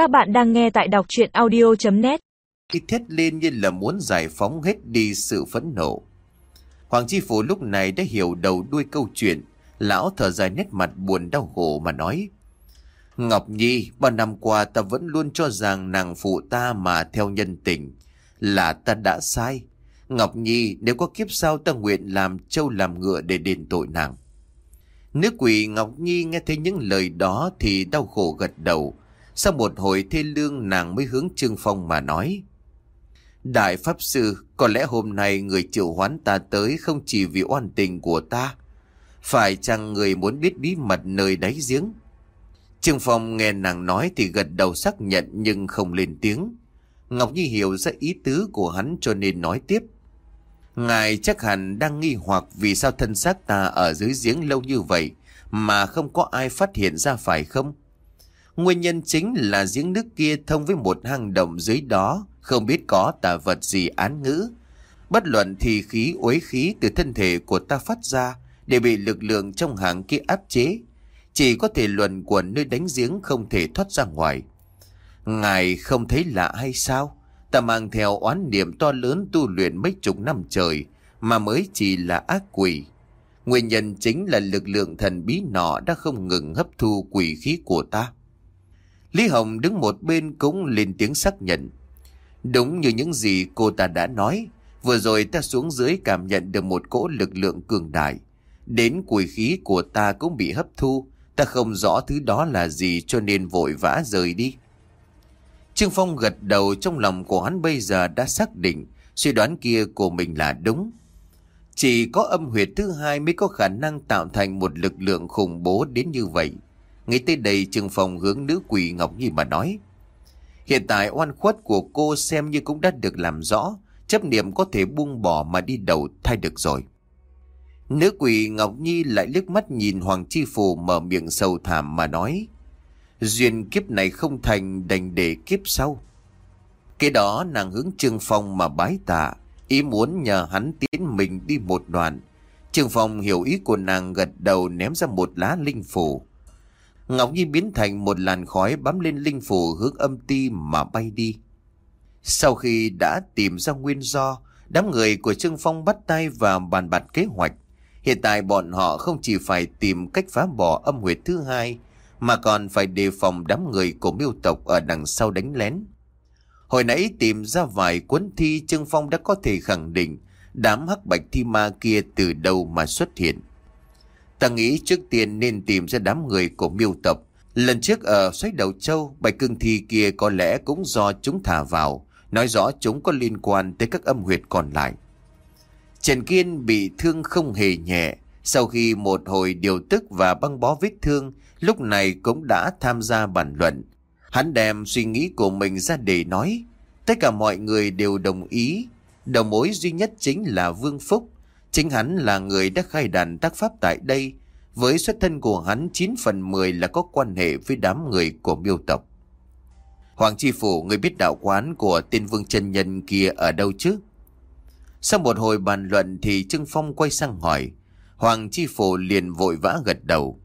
Các bạn đang nghe tại đọc chuyện audio.net Khi thét lên như là muốn giải phóng hết đi sự phẫn nộ. Hoàng Chi Phủ lúc này đã hiểu đầu đuôi câu chuyện. Lão thở dài nét mặt buồn đau khổ mà nói. Ngọc Nhi, bao năm qua ta vẫn luôn cho rằng nàng phụ ta mà theo nhân tình. Là ta đã sai. Ngọc Nhi, nếu có kiếp sau ta nguyện làm châu làm ngựa để đền tội nàng. Nữ quỷ Ngọc Nhi nghe thấy những lời đó thì đau khổ gật đầu. Sau một hồi thê lương nàng mới hướng Trương Phong mà nói. Đại Pháp Sư, có lẽ hôm nay người triệu hoán ta tới không chỉ vì oan tình của ta. Phải chăng người muốn biết bí mật nơi đáy giếng? Trương Phong nghe nàng nói thì gật đầu xác nhận nhưng không lên tiếng. Ngọc Nhi hiểu ra ý tứ của hắn cho nên nói tiếp. Ngài chắc hẳn đang nghi hoặc vì sao thân xác ta ở dưới giếng lâu như vậy mà không có ai phát hiện ra phải không? Nguyên nhân chính là giếng nước kia thông với một hang động dưới đó, không biết có tà vật gì án ngữ. Bất luận thì khí uế khí từ thân thể của ta phát ra để bị lực lượng trong hàng kia áp chế. Chỉ có thể luận quẩn nơi đánh giếng không thể thoát ra ngoài. Ngài không thấy lạ hay sao? Ta mang theo oán niệm to lớn tu luyện mấy chục năm trời mà mới chỉ là ác quỷ. Nguyên nhân chính là lực lượng thần bí nọ đã không ngừng hấp thu quỷ khí của ta. Lý Hồng đứng một bên cũng lên tiếng xác nhận. Đúng như những gì cô ta đã nói, vừa rồi ta xuống dưới cảm nhận được một cỗ lực lượng cường đại. Đến quỷ khí của ta cũng bị hấp thu, ta không rõ thứ đó là gì cho nên vội vã rời đi. Trương Phong gật đầu trong lòng của hắn bây giờ đã xác định suy đoán kia của mình là đúng. Chỉ có âm huyệt thứ hai mới có khả năng tạo thành một lực lượng khủng bố đến như vậy. Nghĩ tới đây trường Phong hướng nữ quỷ Ngọc Nhi mà nói. Hiện tại oan khuất của cô xem như cũng đã được làm rõ, chấp niệm có thể buông bỏ mà đi đầu thay được rồi. Nữ quỷ Ngọc Nhi lại liếc mắt nhìn Hoàng Chi Phù mở miệng sầu thảm mà nói. Duyên kiếp này không thành đành để kiếp sau. kế đó nàng hướng Trương Phong mà bái tạ, ý muốn nhờ hắn tiến mình đi một đoạn. Trương Phong hiểu ý của nàng gật đầu ném ra một lá linh phủ. Ngọc Nhi biến thành một làn khói bám lên linh phủ hướng âm ti mà bay đi. Sau khi đã tìm ra nguyên do, đám người của Trương Phong bắt tay vào bàn bạc kế hoạch. Hiện tại bọn họ không chỉ phải tìm cách phá bỏ âm huyệt thứ hai, mà còn phải đề phòng đám người của miêu tộc ở đằng sau đánh lén. Hồi nãy tìm ra vài cuốn thi Trương Phong đã có thể khẳng định đám hắc bạch thi ma kia từ đâu mà xuất hiện. Ta nghĩ trước tiên nên tìm ra đám người của miêu tập Lần trước ở xoáy đầu châu, bạch cương thi kia có lẽ cũng do chúng thả vào, nói rõ chúng có liên quan tới các âm huyệt còn lại. Trần Kiên bị thương không hề nhẹ, sau khi một hồi điều tức và băng bó vết thương, lúc này cũng đã tham gia bàn luận. Hắn đem suy nghĩ của mình ra để nói. Tất cả mọi người đều đồng ý. Đầu mối duy nhất chính là Vương Phúc. Chính hắn là người đã khai đàn tác pháp tại đây. Với xuất thân của hắn 9 phần 10 là có quan hệ với đám người của miêu tộc. Hoàng Chi Phủ, người biết đạo quán của tên vương chân nhân kia ở đâu chứ? Sau một hồi bàn luận thì Trương Phong quay sang hỏi. Hoàng Chi Phủ liền vội vã gật đầu.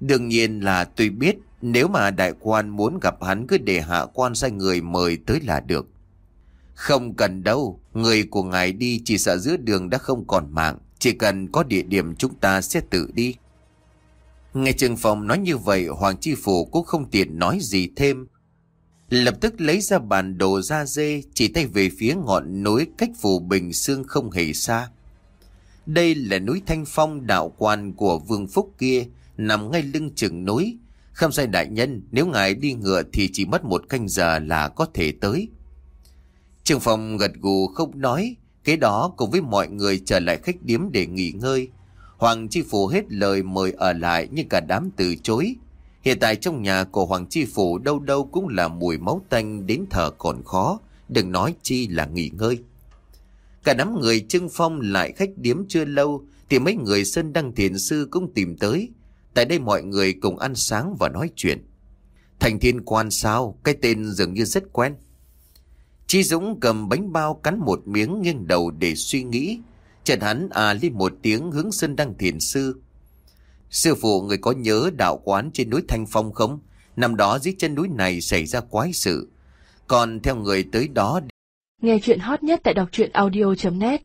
Đương nhiên là tôi biết, nếu mà đại quan muốn gặp hắn cứ để hạ quan sai người mời tới là được. Không cần đâu, người của ngài đi chỉ sợ giữa đường đã không còn mạng, chỉ cần có địa điểm chúng ta sẽ tự đi. Nghe Trương Phong nói như vậy Hoàng Chi Phủ cũng không tiện nói gì thêm. Lập tức lấy ra bản đồ da dê chỉ tay về phía ngọn núi cách phủ Bình Sương không hề xa. Đây là núi Thanh Phong đạo quan của Vương Phúc kia nằm ngay lưng chừng núi. khâm sai đại nhân, nếu ngài đi ngựa thì chỉ mất một canh giờ là có thể tới. Trường phòng gật gù không nói, kế đó cùng với mọi người trở lại khách điếm để nghỉ ngơi. Hoàng Chi Phủ hết lời mời ở lại nhưng cả đám từ chối. Hiện tại trong nhà của Hoàng Chi Phủ đâu đâu cũng là mùi máu tanh đến thở còn khó, đừng nói chi là nghỉ ngơi. Cả đám người trưng phong lại khách điếm chưa lâu thì mấy người Sơn Đăng Thiền Sư cũng tìm tới. Tại đây mọi người cùng ăn sáng và nói chuyện. Thành thiên quan sao, cái tên dường như rất quen. Chi Dũng cầm bánh bao cắn một miếng nghiêng đầu để suy nghĩ. Chợt hắn à lên một tiếng hướng sân Đăng Thiền Sư. Sư phụ, người có nhớ đạo quán trên núi Thanh Phong không? Năm đó dưới chân núi này xảy ra quái sự. Còn theo người tới đó Nghe chuyện hot nhất tại đọc truyện audio.net